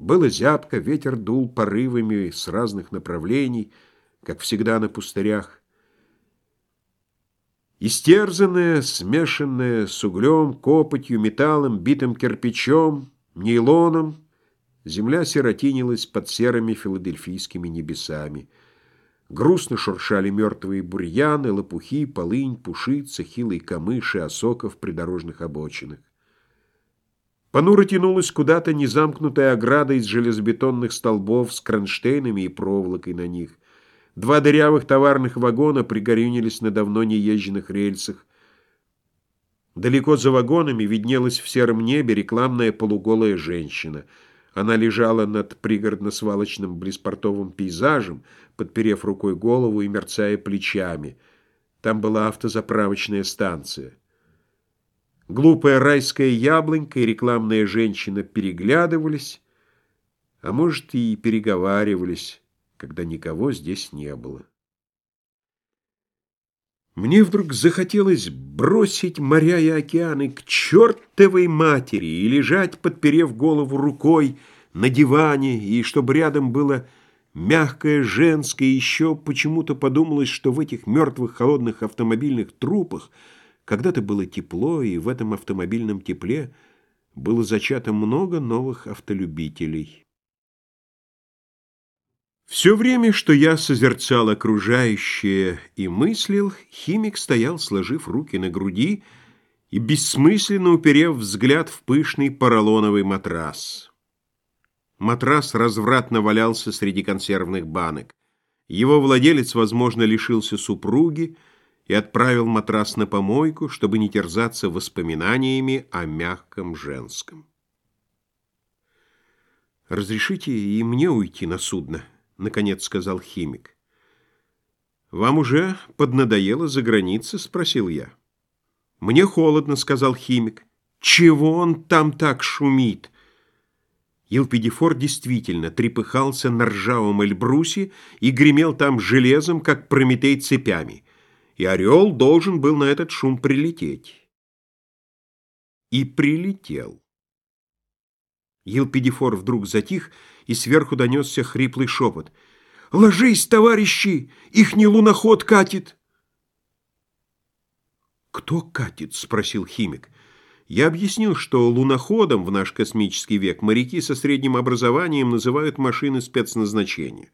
Было зябко, ветер дул порывами с разных направлений, как всегда на пустырях. Истерзанная, смешанная с углем, копотью, металлом, битым кирпичом, нейлоном, земля сиротинилась под серыми филадельфийскими небесами. Грустно шуршали мертвые бурьяны, лопухи, полынь, пушица, хилые камыши, осока в придорожных обочинах. Понуро тянулась куда-то незамкнутая ограда из железобетонных столбов с кронштейнами и проволокой на них. Два дырявых товарных вагона пригорюнились на давно неезженных рельсах. Далеко за вагонами виднелась в сером небе рекламная полуголая женщина. Она лежала над пригородно-свалочным блиспортовым пейзажем, подперев рукой голову и мерцая плечами. Там была автозаправочная станция. Глупая райская яблонька и рекламная женщина переглядывались, а может и переговаривались, когда никого здесь не было. Мне вдруг захотелось бросить моря и океаны к чертовой матери и лежать, подперев голову рукой на диване, и чтобы рядом было мягкое, женское, еще почему-то подумалось, что в этих мертвых холодных автомобильных трупах когда-то было тепло, и в этом автомобильном тепле было зачато много новых автолюбителей. Все время, что я созерцал окружающее и мыслил, химик стоял, сложив руки на груди и бессмысленно уперев взгляд в пышный поролоновый матрас. Матрас развратно валялся среди консервных банок. Его владелец, возможно, лишился супруги, и отправил матрас на помойку, чтобы не терзаться воспоминаниями о мягком женском. «Разрешите и мне уйти на судно», — наконец сказал химик. «Вам уже поднадоело за границы?» — спросил я. «Мне холодно», — сказал химик. «Чего он там так шумит?» Елпидифор действительно трепыхался на ржавом эльбрусе и гремел там железом, как Прометей цепями — и орел должен был на этот шум прилететь. И прилетел. Елпидифор вдруг затих, и сверху донесся хриплый шепот. «Ложись, товарищи! Их не луноход катит!» «Кто катит?» — спросил химик. Я объяснил, что луноходом в наш космический век моряки со средним образованием называют машины спецназначения.